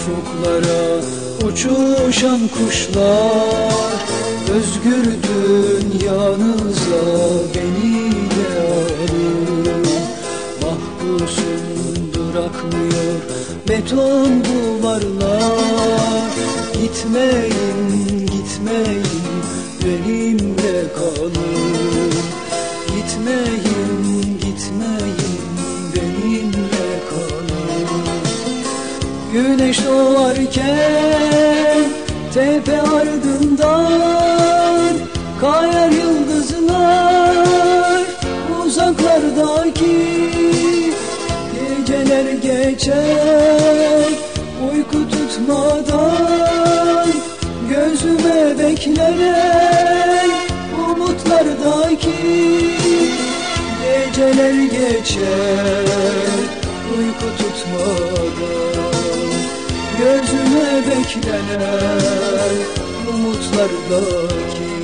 Ufuklara uçuşan kuşlar. Özgür dünyanıza beni de alın Mahpusum durakmıyor beton duvarlar. Gitmeyin Güneş doğarken tepe ardından Kayar yıldızlar uzaklardaki Geceler geçer. Uyku tutmadan Gözüme beklenek umutlardaki Geceler geçer. Uyku tutmadan beklenen umutlardaki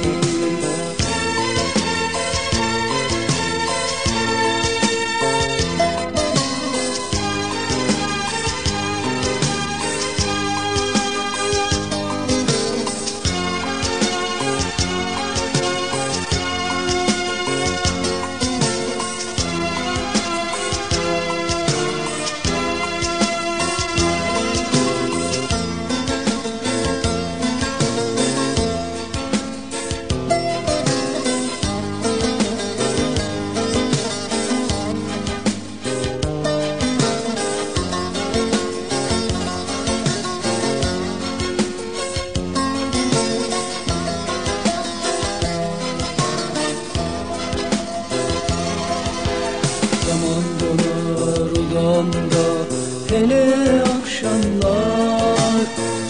akşamlar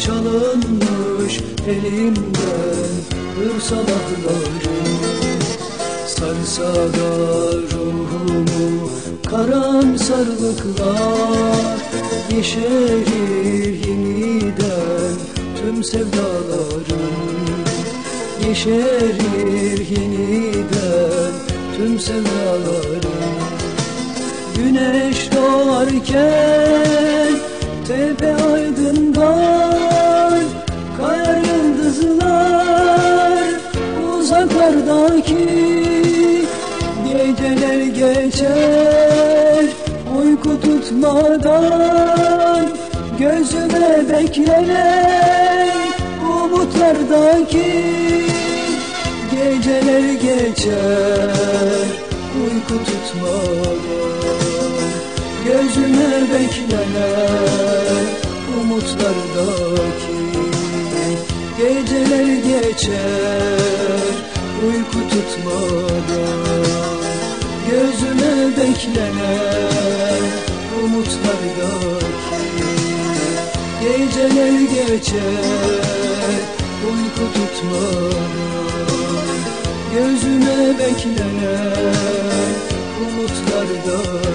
Çalınmış elimden hır sabahlarım Sarsa da ruhumu karamsarlıklar Yeşerir yeniden tüm sevdalarım Yeşerir yeniden tüm sevdalarım Güneş doğarken tepe aydınlar Kayar yıldızlar uzaklardaki Geceler geçer. Uyku tutmadan Gözüme beklenen umutlardaki Geceler geçer. Uyku tutmadan Gözüme beklenen umutlardaki Geceler geçer uyku tutmadan Gözüme beklenen umutlardaki Geceler geçer uyku tutmadan Gözüme beklenen umutlardaki